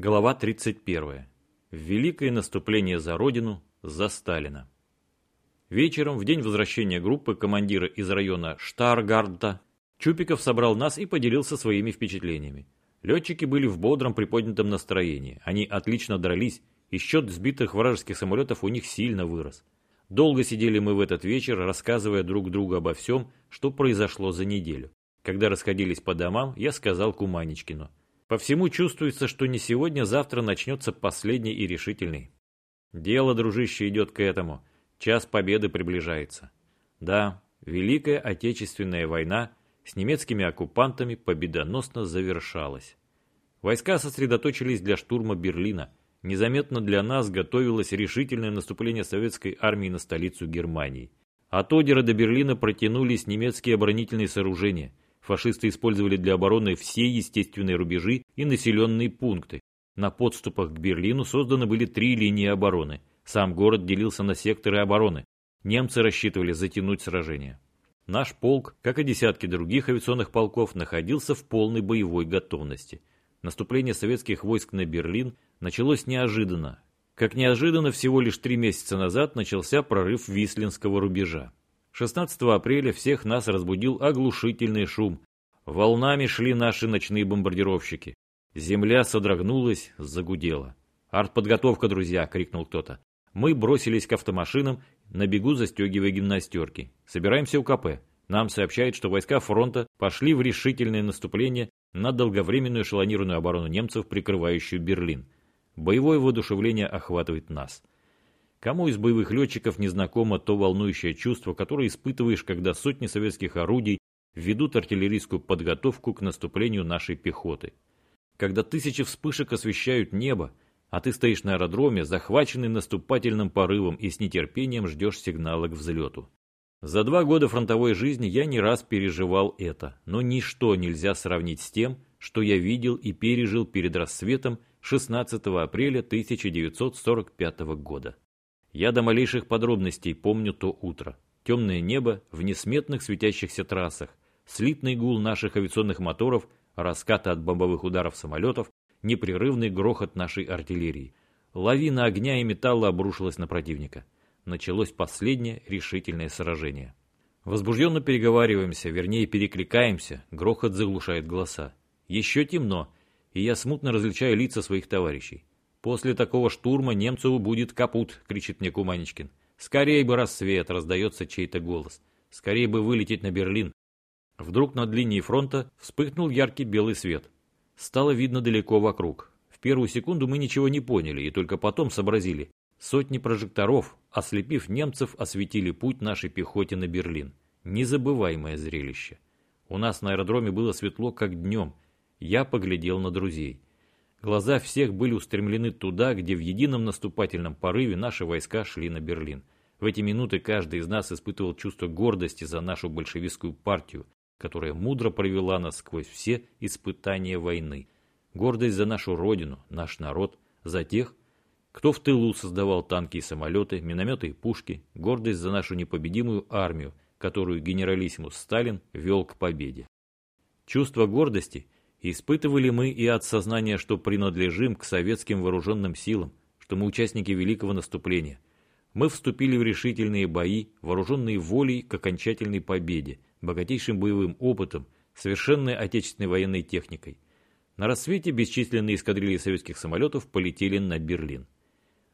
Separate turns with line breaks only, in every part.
Глава 31. Великое наступление за Родину, за Сталина. Вечером, в день возвращения группы командира из района Штаргарда, Чупиков собрал нас и поделился своими впечатлениями. Летчики были в бодром приподнятом настроении. Они отлично дрались, и счет сбитых вражеских самолетов у них сильно вырос. Долго сидели мы в этот вечер, рассказывая друг другу обо всем, что произошло за неделю. Когда расходились по домам, я сказал Куманечкину. По всему чувствуется, что не сегодня, завтра начнется последний и решительный. Дело, дружище, идет к этому. Час победы приближается. Да, Великая Отечественная война с немецкими оккупантами победоносно завершалась. Войска сосредоточились для штурма Берлина. Незаметно для нас готовилось решительное наступление советской армии на столицу Германии. От Одера до Берлина протянулись немецкие оборонительные сооружения. Фашисты использовали для обороны все естественные рубежи и населенные пункты. На подступах к Берлину созданы были три линии обороны. Сам город делился на секторы обороны. Немцы рассчитывали затянуть сражение. Наш полк, как и десятки других авиационных полков, находился в полной боевой готовности. Наступление советских войск на Берлин началось неожиданно. Как неожиданно всего лишь три месяца назад начался прорыв Вислинского рубежа. 16 апреля всех нас разбудил оглушительный шум. Волнами шли наши ночные бомбардировщики. Земля содрогнулась, загудела. «Артподготовка, друзья!» — крикнул кто-то. Мы бросились к автомашинам, на бегу застегивая гимнастерки. Собираемся у КП. Нам сообщают, что войска фронта пошли в решительное наступление на долговременную эшелонированную оборону немцев, прикрывающую Берлин. Боевое воодушевление охватывает нас. Кому из боевых летчиков не знакомо то волнующее чувство, которое испытываешь, когда сотни советских орудий ведут артиллерийскую подготовку к наступлению нашей пехоты? Когда тысячи вспышек освещают небо, а ты стоишь на аэродроме, захваченный наступательным порывом и с нетерпением ждешь сигнала к взлету. За два года фронтовой жизни я не раз переживал это, но ничто нельзя сравнить с тем, что я видел и пережил перед рассветом 16 апреля 1945 года. Я до малейших подробностей помню то утро. Темное небо в несметных светящихся трассах, слитный гул наших авиационных моторов, раскаты от бомбовых ударов самолетов, непрерывный грохот нашей артиллерии. Лавина огня и металла обрушилась на противника. Началось последнее решительное сражение. Возбужденно переговариваемся, вернее перекликаемся, грохот заглушает голоса. Еще темно, и я смутно различаю лица своих товарищей. «После такого штурма немцу будет капут», — кричит мне Куманечкин. «Скорей бы рассвет!» — раздается чей-то голос. «Скорей бы вылететь на Берлин!» Вдруг над линией фронта вспыхнул яркий белый свет стало видно далеко вокруг. В первую секунду мы ничего не поняли и только потом сообразили. Сотни прожекторов, ослепив немцев, осветили путь нашей пехоте на Берлин. Незабываемое зрелище. У нас на аэродроме было светло, как днем. Я поглядел на друзей. Глаза всех были устремлены туда, где в едином наступательном порыве наши войска шли на Берлин. В эти минуты каждый из нас испытывал чувство гордости за нашу большевистскую партию, которая мудро провела нас сквозь все испытания войны. Гордость за нашу родину, наш народ, за тех, кто в тылу создавал танки и самолеты, минометы и пушки, гордость за нашу непобедимую армию, которую генералиссимус Сталин вел к победе. Чувство гордости испытывали мы и от сознания, что принадлежим к советским вооруженным силам, что мы участники великого наступления. Мы вступили в решительные бои, вооруженные волей к окончательной победе, богатейшим боевым опытом, совершенной отечественной военной техникой. На рассвете бесчисленные эскадрильи советских самолетов полетели на Берлин.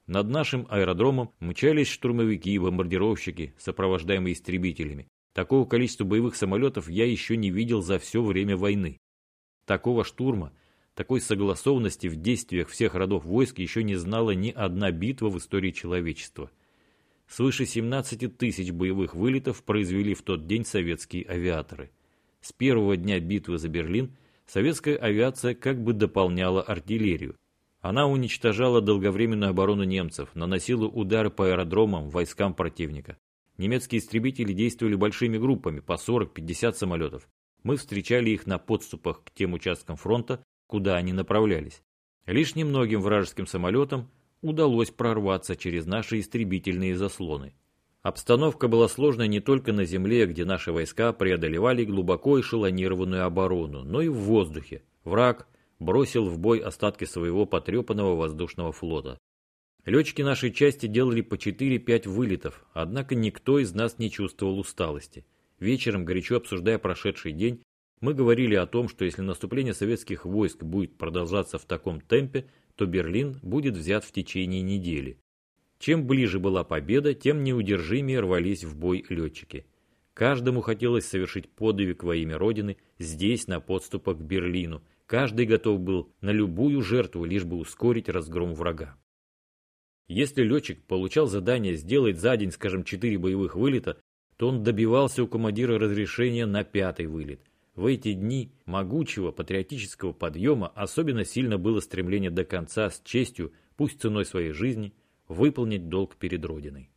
Над нашим аэродромом мчались штурмовики и бомбардировщики, сопровождаемые истребителями. Такого количества боевых самолетов я еще не видел за все время войны. Такого штурма, такой согласованности в действиях всех родов войск еще не знала ни одна битва в истории человечества – Свыше 17 тысяч боевых вылетов произвели в тот день советские авиаторы. С первого дня битвы за Берлин советская авиация как бы дополняла артиллерию. Она уничтожала долговременную оборону немцев, наносила удары по аэродромам, войскам противника. Немецкие истребители действовали большими группами, по 40-50 самолетов. Мы встречали их на подступах к тем участкам фронта, куда они направлялись. Лишь немногим вражеским самолетам удалось прорваться через наши истребительные заслоны. Обстановка была сложной не только на земле, где наши войска преодолевали глубоко эшелонированную оборону, но и в воздухе. Враг, бросил в бой остатки своего потрепанного воздушного флота. Летчики нашей части делали по 4-5 вылетов, однако никто из нас не чувствовал усталости. Вечером, горячо обсуждая прошедший день, мы говорили о том, что если наступление советских войск будет продолжаться в таком темпе, то Берлин будет взят в течение недели. Чем ближе была победа, тем неудержимее рвались в бой летчики. Каждому хотелось совершить подвиг во имя Родины здесь, на подступах к Берлину. Каждый готов был на любую жертву, лишь бы ускорить разгром врага. Если летчик получал задание сделать за день, скажем, 4 боевых вылета, то он добивался у командира разрешения на пятый вылет. В эти дни могучего патриотического подъема особенно сильно было стремление до конца с честью, пусть ценой своей жизни, выполнить долг перед Родиной.